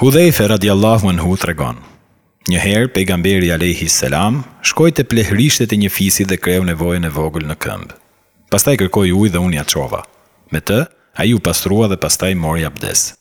Hudhejfe radiallahu anhu të regon. Njëherë, pejgamberi Alehi Selam shkoj të plehrishtet e një fisi dhe kreu nevojën e vogël në këmbë. Pastaj kërkoj ujë dhe unë ja qova. Me të, a ju pastrua dhe pastaj mori abdesë.